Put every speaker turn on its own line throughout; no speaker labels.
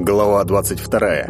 Глава 22.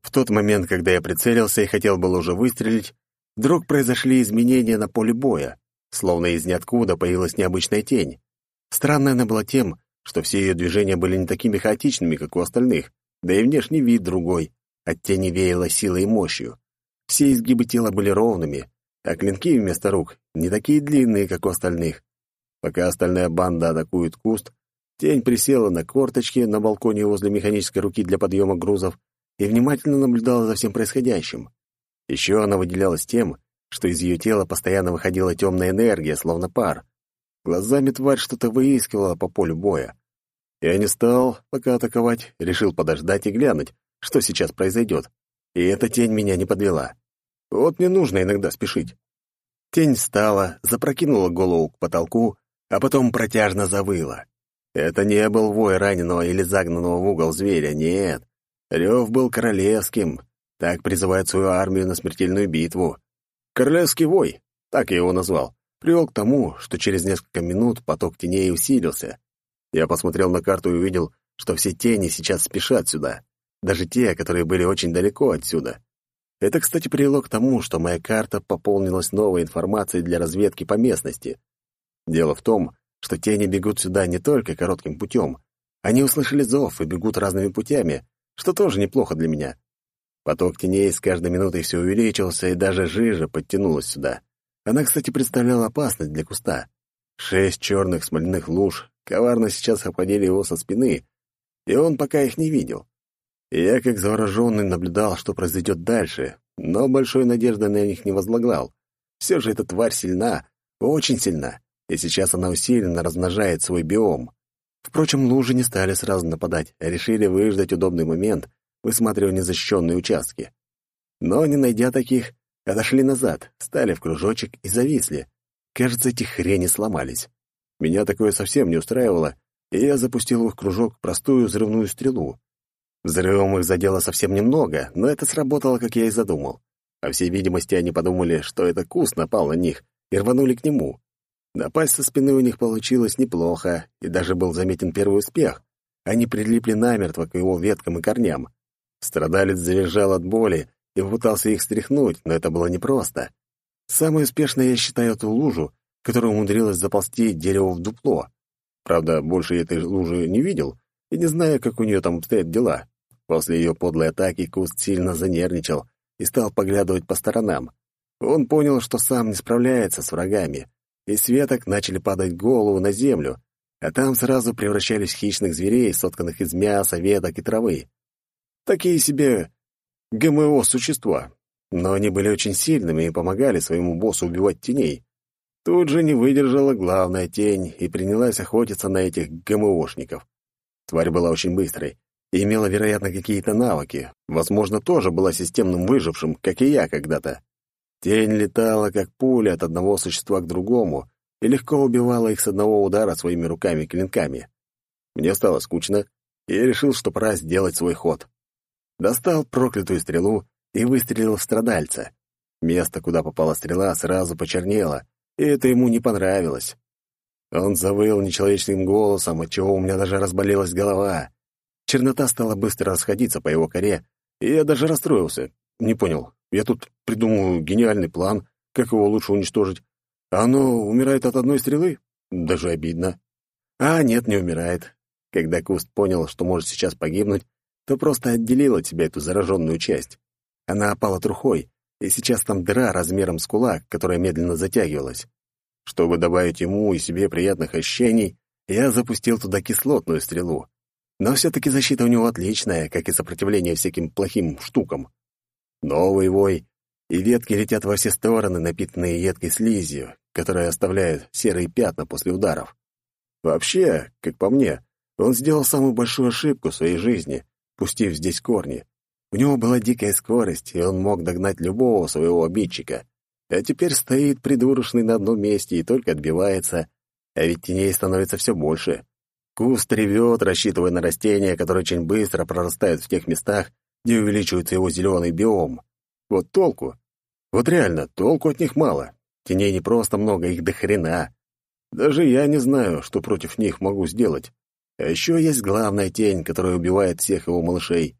В тот момент, когда я прицелился и хотел было уже выстрелить, вдруг произошли изменения на поле боя, словно из ниоткуда появилась необычная тень. Странная она была тем, что все ее движения были не такими хаотичными, как у остальных, да и внешний вид другой, от тени веяло силой и мощью. Все изгибы тела были ровными, а клинки вместо рук не такие длинные, как у остальных. Пока остальная банда атакует куст, тень присела на корточки на балконе возле механической руки для подъема грузов и внимательно наблюдала за всем происходящим. Еще она выделялась тем, что из ее тела постоянно выходила темная энергия, словно пар. Глазами тварь что-то выискивала по полю боя. Я не стал пока атаковать, решил подождать и глянуть, что сейчас произойдет. И эта тень меня не подвела. Вот мне нужно иногда спешить. Тень встала, запрокинула голову к потолку, а потом протяжно завыла. Это не был вой раненого или загнанного в угол зверя, нет. Рев был королевским. Так призывает свою армию на смертельную битву. Королевский вой, так я его назвал, привел к тому, что через несколько минут поток теней усилился. Я посмотрел на карту и увидел, что все тени сейчас спешат сюда. Даже те, которые были очень далеко отсюда. Это, кстати, привело к тому, что моя карта пополнилась новой информацией для разведки по местности. Дело в том, что тени бегут сюда не только коротким путем. Они услышали зов и бегут разными путями, что тоже неплохо для меня. Поток теней с каждой минутой все увеличился, и даже жижа подтянулась сюда. Она, кстати, представляла опасность для куста. Шесть черных смоляных луж коварно сейчас обходили его со спины, и он пока их не видел. Я, как завороженный, наблюдал, что произойдет дальше, но большой надежды на них не возлагал. Все же эта тварь сильна, очень сильна, и сейчас она усиленно размножает свой биом. Впрочем, лужи не стали сразу нападать, а решили выждать удобный момент, высматривая незащищенные участки. Но, не найдя таких, отошли назад, стали в кружочек и зависли. Кажется, эти хрени сломались. Меня такое совсем не устраивало, и я запустил в их кружок простую взрывную стрелу. Взрывом их задело совсем немного, но это сработало, как я и задумал. По всей видимости, они подумали, что это куст напал на них, и рванули к нему. Напасть со спины у них получилось неплохо, и даже был заметен первый успех. Они прилипли намертво к его веткам и корням. Страдалец завизжал от боли и попытался их стряхнуть, но это было непросто. Самой успешной я считаю эту лужу, которая умудрилась заползти дерево в дупло. Правда, больше я этой лужи не видел и не знаю, как у нее там обстоят дела. После ее подлой атаки Куст сильно занервничал и стал поглядывать по сторонам. Он понял, что сам не справляется с врагами, и с веток начали падать голову на землю, а там сразу превращались в хищных зверей, сотканных из мяса, веток и травы. Такие себе ГМО-существа, но они были очень сильными и помогали своему боссу убивать теней. Тут же не выдержала главная тень и принялась охотиться на этих ГМОшников. Тварь была очень быстрой, и имела, вероятно, какие-то навыки. Возможно, тоже была системным выжившим, как и я когда-то. Тень летала, как пуля, от одного существа к другому, и легко убивала их с одного удара своими руками-клинками. Мне стало скучно, и я решил, что пора сделать свой ход. Достал проклятую стрелу и выстрелил в страдальца. Место, куда попала стрела, сразу почернело, и это ему не понравилось. Он завыл нечеловечным голосом, отчего у меня даже разболелась голова. Чернота стала быстро расходиться по его коре, и я даже расстроился. Не понял. Я тут придумаю гениальный план, как его лучше уничтожить. А оно умирает от одной стрелы? Даже обидно. А нет, не умирает. Когда Куст понял, что может сейчас погибнуть, то просто отделил от себя эту зараженную часть. Она опала трухой, и сейчас там дыра размером с кулак, которая медленно затягивалась. Чтобы добавить ему и себе приятных ощущений, я запустил туда кислотную стрелу. Но все-таки защита у него отличная, как и сопротивление всяким плохим штукам. Новый вой, и ветки летят во все стороны, напитанные едкой слизью, которая оставляет серые пятна после ударов. Вообще, как по мне, он сделал самую большую ошибку в своей жизни, пустив здесь корни. У него была дикая скорость, и он мог догнать любого своего обидчика. А теперь стоит придурочный на одном месте и только отбивается, а ведь теней становится все больше. Куст ревет, рассчитывая на растения, которые очень быстро прорастают в тех местах, где увеличивается его зеленый биом. Вот толку. Вот реально, толку от них мало. Теней не просто много, их до хрена. Даже я не знаю, что против них могу сделать. А еще есть главная тень, которая убивает всех его малышей.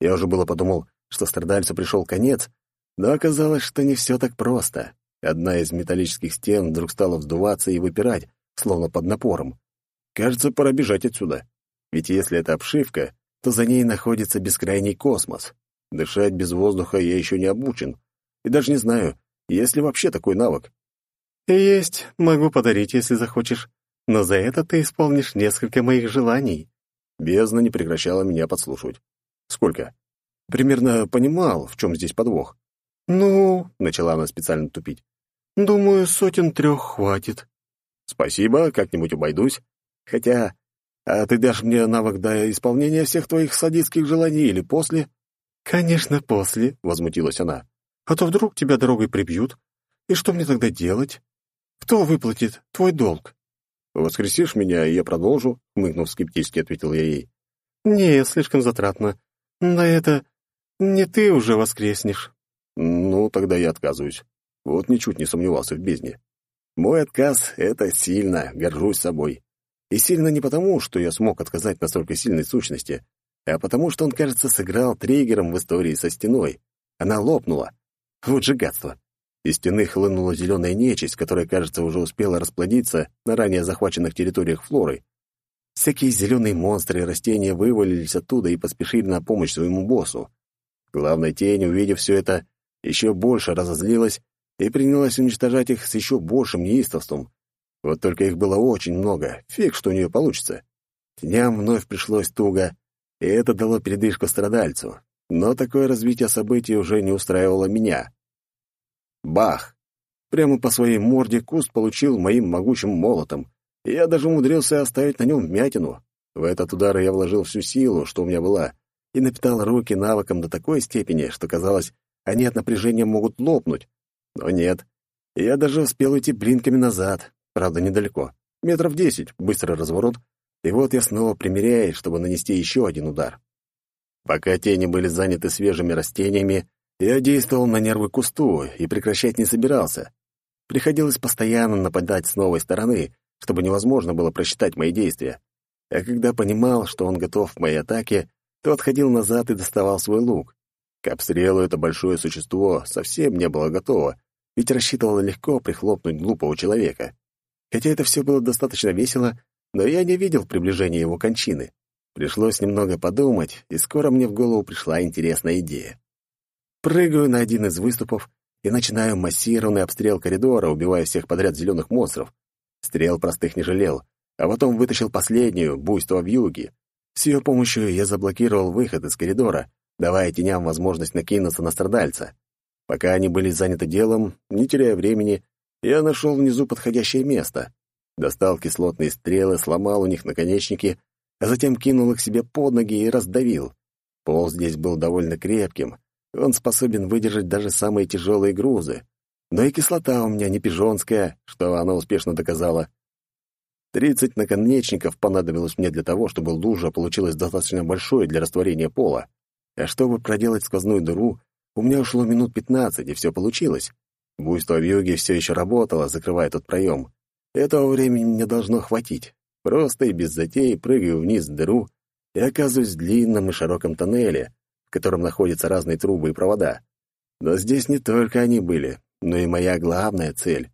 Я уже было подумал, что страдальцу пришел конец, но оказалось, что не все так просто. Одна из металлических стен вдруг стала вздуваться и выпирать, словно под напором. Кажется, пора бежать отсюда. Ведь если это обшивка, то за ней находится бескрайний космос. Дышать без воздуха я еще не обучен. И даже не знаю, есть ли вообще такой навык.
«Есть. Могу подарить, если захочешь. Но за это ты исполнишь несколько моих желаний».
Бездна не прекращала меня подслушивать. «Сколько?» Примерно понимал, в чем здесь подвох.
«Ну...»
— начала она специально тупить.
«Думаю, сотен трех хватит».
«Спасибо, как-нибудь обойдусь. Хотя а ты дашь мне навык до исполнения всех твоих садистских желаний или после?»
«Конечно, после», — возмутилась она. «А то вдруг тебя дорогой прибьют. И что мне тогда делать? Кто выплатит твой долг?»
«Воскресишь меня, и я продолжу», — хмыкнув скептически, ответил я ей.
«Не, слишком затратно. На это не ты уже воскреснешь».
«Ну, тогда я отказываюсь. Вот ничуть не сомневался в бездне. Мой отказ — это сильно, горжусь собой. И сильно не потому, что я смог отказать настолько сильной сущности, а потому что он, кажется, сыграл триггером в истории со стеной. Она лопнула. Вот же гадство. Из стены хлынула зеленая нечисть, которая, кажется, уже успела расплодиться на ранее захваченных территориях флоры. Всякие зеленые монстры и растения вывалились оттуда и поспешили на помощь своему боссу. Главная тень, увидев все это, еще больше разозлилась и принялась уничтожать их с еще большим неистовством, вот только их было очень много, фиг, что у нее получится. Дням вновь пришлось туго, и это дало передышку страдальцу. Но такое развитие событий уже не устраивало меня. Бах! Прямо по своей морде куст получил моим могучим молотом, я даже умудрился оставить на нем вмятину. В этот удар я вложил всю силу, что у меня была, и напитал руки навыком до такой степени, что казалось, они от напряжения могут лопнуть. Но нет, я даже успел идти блинками назад, Правда, недалеко. Метров десять, быстрый разворот, и вот я снова примеряюсь, чтобы нанести еще один удар. Пока тени были заняты свежими растениями, я действовал на нервы кусту и прекращать не собирался. Приходилось постоянно нападать с новой стороны, чтобы невозможно было просчитать мои действия. А когда понимал, что он готов к моей атаке, то отходил назад и доставал свой лук. К обстрелу это большое существо совсем не было готово, ведь рассчитывало легко прихлопнуть глупого человека. Хотя это все было достаточно весело, но я не видел приближения его кончины. Пришлось немного подумать, и скоро мне в голову пришла интересная идея. Прыгаю на один из выступов и начинаю массированный обстрел коридора, убивая всех подряд зеленых монстров. Стрел простых не жалел, а потом вытащил последнюю, буйство в юге. С ее помощью я заблокировал выход из коридора, давая теням возможность накинуться на страдальца. Пока они были заняты делом, не теряя времени, я нашел внизу подходящее место. Достал кислотные стрелы, сломал у них наконечники, а затем кинул их себе под ноги и раздавил. Пол здесь был довольно крепким, он способен выдержать даже самые тяжелые грузы. Но и кислота у меня не пижонская, что она успешно доказала. Тридцать наконечников понадобилось мне для того, чтобы лужа получилась достаточно большой для растворения пола. А чтобы проделать сквозную дыру, у меня ушло минут пятнадцать, и все получилось. Буйство в юге все еще работало, закрывая тот проем. Этого времени мне должно хватить. Просто и без затей прыгаю вниз в дыру и оказываюсь в длинном и широком тоннеле, в котором находятся разные трубы и провода. Но здесь не только они были, но и моя главная цель.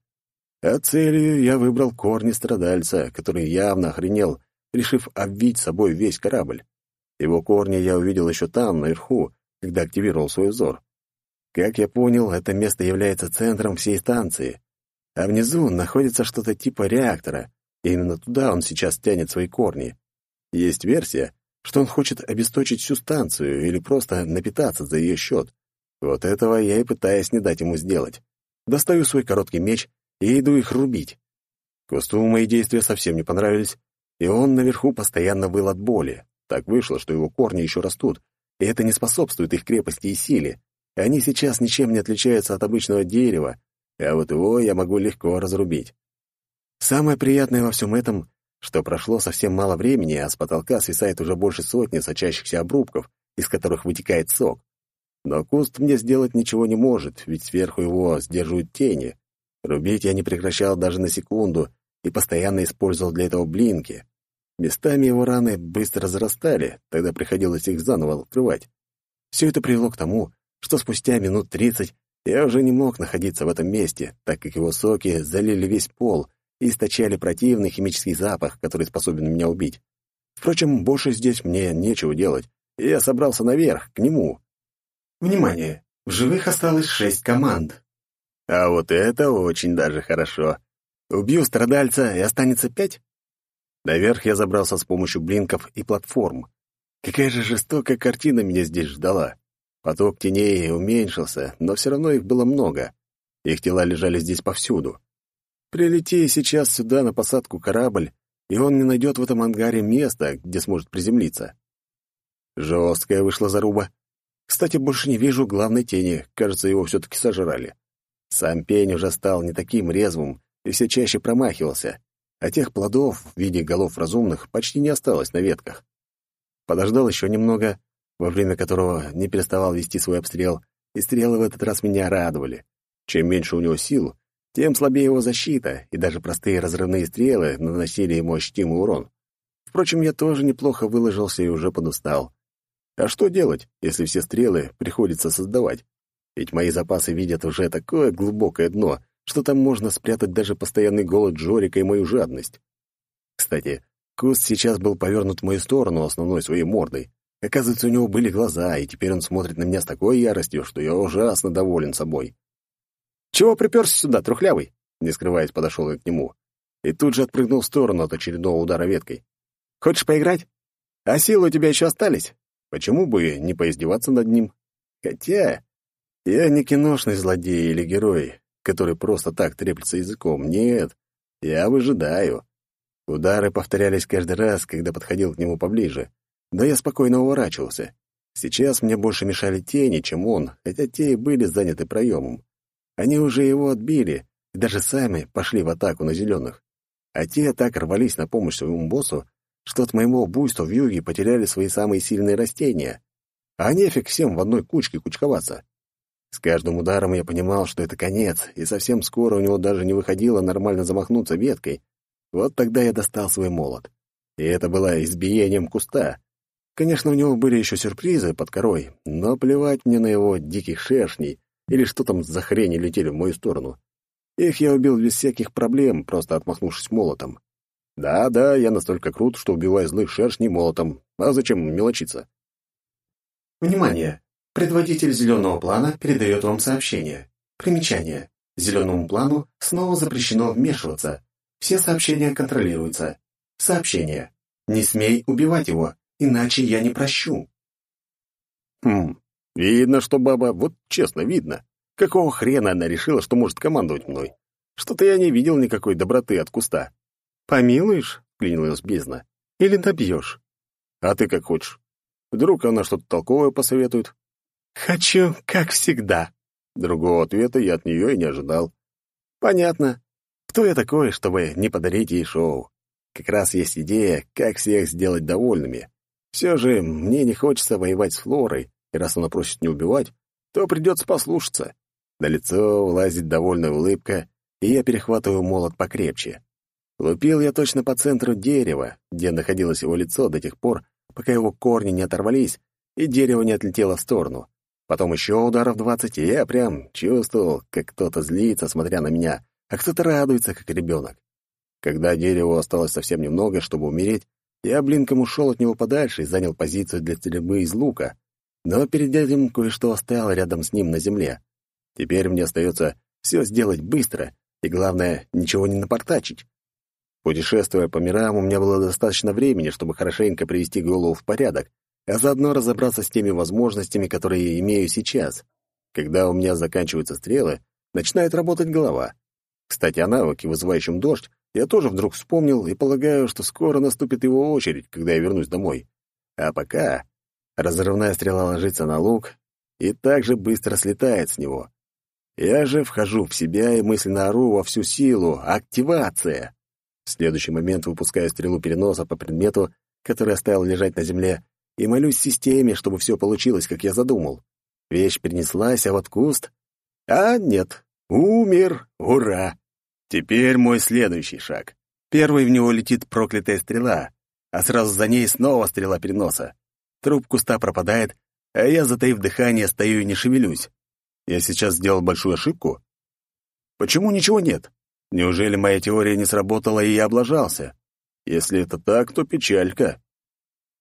А целью я выбрал корни страдальца, который явно охренел, решив обвить собой весь корабль. Его корни я увидел еще там, наверху, когда активировал свой взор. Как я понял, это место является центром всей станции. А внизу находится что-то типа реактора, и именно туда он сейчас тянет свои корни. Есть версия, что он хочет обесточить всю станцию или просто напитаться за ее счет. Вот этого я и пытаюсь не дать ему сделать. Достаю свой короткий меч и иду их рубить. Кусту мои действия совсем не понравились, и он наверху постоянно выл от боли. Так вышло, что его корни еще растут, и это не способствует их крепости и силе. Они сейчас ничем не отличаются от обычного дерева, а вот его я могу легко разрубить. Самое приятное во всем этом, что прошло совсем мало времени, а с потолка свисает уже больше сотни сочащихся обрубков, из которых вытекает сок. Но куст мне сделать ничего не может, ведь сверху его сдерживают тени. Рубить я не прекращал даже на секунду и постоянно использовал для этого блинки. Местами его раны быстро зарастали, тогда приходилось их заново открывать. Все это привело к тому, что спустя минут тридцать я уже не мог находиться в этом месте, так как его соки залили весь пол и источали противный химический запах, который способен меня убить. Впрочем, больше здесь мне нечего делать, и я собрался наверх, к нему.
Внимание! В живых осталось шесть команд.
А вот это очень даже хорошо. Убью страдальца, и останется пять? Наверх я забрался с помощью блинков и платформ. Какая же жестокая картина меня здесь ждала. Поток теней уменьшился, но все равно их было много. Их тела лежали здесь повсюду. Прилети сейчас сюда на посадку корабль, и он не найдет в этом ангаре места, где сможет приземлиться. Жесткая вышла заруба. Кстати, больше не вижу главной тени, кажется, его все-таки сожрали. Сам пень уже стал не таким резвым и все чаще промахивался, а тех плодов в виде голов разумных почти не осталось на ветках. Подождал еще немного, во время которого не переставал вести свой обстрел, и стрелы в этот раз меня радовали. Чем меньше у него сил, тем слабее его защита, и даже простые разрывные стрелы наносили ему ощутимый урон. Впрочем, я тоже неплохо выложился и уже подустал. А что делать, если все стрелы приходится создавать? Ведь мои запасы видят уже такое глубокое дно, что там можно спрятать даже постоянный голод Джорика и мою жадность. Кстати, куст сейчас был повернут в мою сторону основной своей мордой, Оказывается, у него были глаза, и теперь он смотрит на меня с такой яростью, что я ужасно доволен собой. «Чего приперся сюда, трухлявый?» Не скрываясь, подошел я к нему. И тут же отпрыгнул в сторону от очередного удара веткой. «Хочешь поиграть? А силы у тебя еще остались? Почему бы не поиздеваться над ним? Хотя я не киношный злодей или герой, который просто так треплется языком. Нет, я выжидаю». Удары повторялись каждый раз, когда подходил к нему поближе но я спокойно уворачивался. Сейчас мне больше мешали тени, чем он, хотя те и были заняты проемом. Они уже его отбили и даже сами пошли в атаку на зеленых. А те так рвались на помощь своему боссу, что от моего буйства в юге потеряли свои самые сильные растения. А нефиг всем в одной кучке кучковаться. С каждым ударом я понимал, что это конец, и совсем скоро у него даже не выходило нормально замахнуться веткой. Вот тогда я достал свой молот. И это было избиением куста. Конечно, у него были еще сюрпризы под корой, но плевать мне на его диких шершней или что там за хрени летели в мою сторону. Их я убил без всяких проблем, просто отмахнувшись молотом. Да-да, я настолько крут, что убиваю злых шершней молотом. А зачем мелочиться?
Внимание! Предводитель зеленого плана передает вам сообщение. Примечание. Зеленому плану снова запрещено вмешиваться. Все сообщения контролируются. Сообщение. Не смей убивать его иначе я не прощу».
«Хм, видно, что баба, вот честно, видно. Какого хрена она решила, что может командовать мной? Что-то я не видел никакой доброты от куста».
«Помилуешь?» — клянилась бездна. «Или добьешь?»
«А ты как хочешь. Вдруг она что-то толковое посоветует?»
«Хочу, как всегда».
Другого ответа я от нее и не ожидал.
«Понятно. Кто я такой, чтобы не подарить ей шоу? Как раз есть идея, как всех сделать довольными. Все же мне не хочется воевать с Флорой, и раз она просит не убивать, то придется послушаться. На лицо влазит довольная улыбка, и я перехватываю молот покрепче. Лупил я точно по центру дерева, где находилось его лицо до тех пор, пока его корни не оторвались, и дерево не отлетело в сторону. Потом еще ударов двадцать, и я прям чувствовал, как кто-то злится, смотря на меня, а кто-то радуется, как ребенок. Когда дереву осталось совсем немного, чтобы умереть, я блинком ушел от него подальше и занял позицию для стрельбы из лука. Но перед этим кое-что оставил рядом с ним на земле. Теперь мне остается все сделать быстро и, главное, ничего не напортачить. Путешествуя по мирам, у меня было достаточно времени, чтобы хорошенько привести голову в порядок, а заодно разобраться с теми возможностями, которые имею сейчас. Когда у меня заканчиваются стрелы, начинает работать голова. Кстати, о навыке, вызывающем дождь, я тоже вдруг вспомнил и полагаю, что скоро наступит его очередь, когда я вернусь домой. А пока разрывная стрела ложится на лук и также быстро слетает с него. Я же вхожу в себя и мысленно ору во всю силу. Активация! В следующий момент выпускаю стрелу переноса по предмету, который оставил лежать на земле, и молюсь системе, чтобы все получилось, как я задумал.
Вещь перенеслась, а вот куст... А нет, умер, ура! Теперь мой следующий шаг. Первый в него летит проклятая стрела, а сразу за ней снова стрела переноса. Труп куста пропадает, а я, затаив дыхание, стою и не шевелюсь. Я сейчас сделал большую ошибку? Почему ничего нет? Неужели моя теория не сработала, и я облажался? Если это так, то печалька.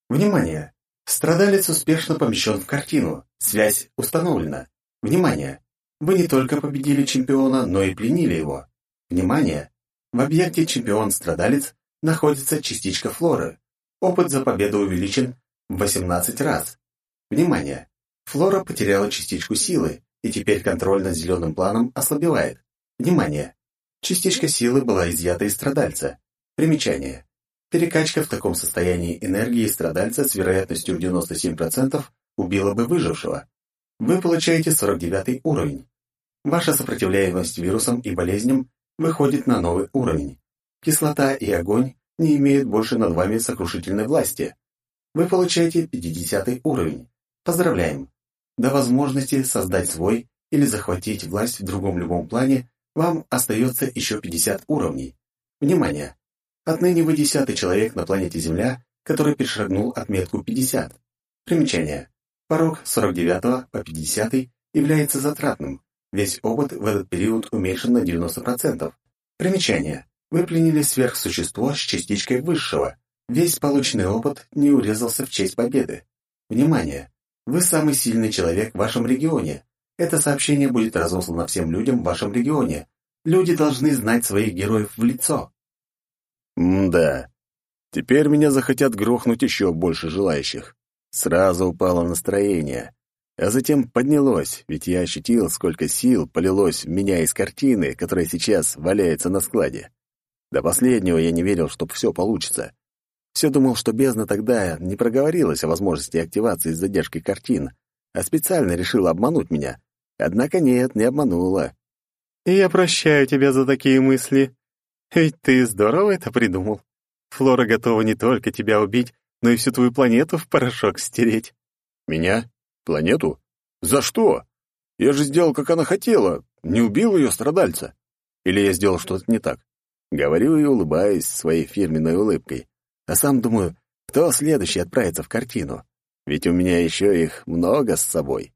Внимание! Страдалец успешно помещен в картину. Связь установлена. Внимание! Вы не только победили чемпиона, но и пленили его. Внимание! В объекте чемпион-страдалец находится частичка флоры. Опыт за победу увеличен в 18 раз. Внимание! Флора потеряла частичку силы, и теперь контроль над зеленым планом ослабевает. Внимание! Частичка силы была изъята из страдальца. Примечание. Перекачка в таком состоянии энергии страдальца с вероятностью в 97% убила бы выжившего. Вы получаете 49 уровень. Ваша сопротивляемость вирусам и болезням выходит на новый уровень. Кислота и огонь не имеют больше над вами сокрушительной власти. Вы получаете 50 уровень. Поздравляем! До возможности создать свой или захватить власть в другом любом плане вам остается еще 50 уровней. Внимание! Отныне вы десятый человек на планете Земля, который перешагнул отметку 50. Примечание. Порог с 49 по 50 является затратным. Весь опыт в этот период уменьшен на 90%. Примечание. Вы пленили сверхсущество с частичкой высшего. Весь полученный опыт не урезался в честь победы. Внимание! Вы самый сильный человек в вашем регионе. Это сообщение будет разослано всем людям в вашем регионе. Люди должны знать своих героев в лицо.
М-да. Теперь меня захотят грохнуть еще больше желающих. Сразу упало настроение. А затем поднялось, ведь я ощутил, сколько сил полилось в меня из картины, которая сейчас валяется на складе. До последнего я не верил, что все получится. Все думал, что бездна тогда не проговорилась о возможности активации с задержкой картин, а специально решила обмануть меня. Однако нет, не обманула.
«Я прощаю тебя за такие мысли. Ведь ты здорово это придумал. Флора готова не только тебя убить, но и всю твою планету в порошок стереть».
«Меня? Планету? За что? Я же сделал, как она хотела, не убил ее страдальца. Или я сделал что-то не так?» Говорю и улыбаюсь своей фирменной улыбкой. А сам думаю, кто следующий отправится в картину? Ведь у меня еще их много с собой.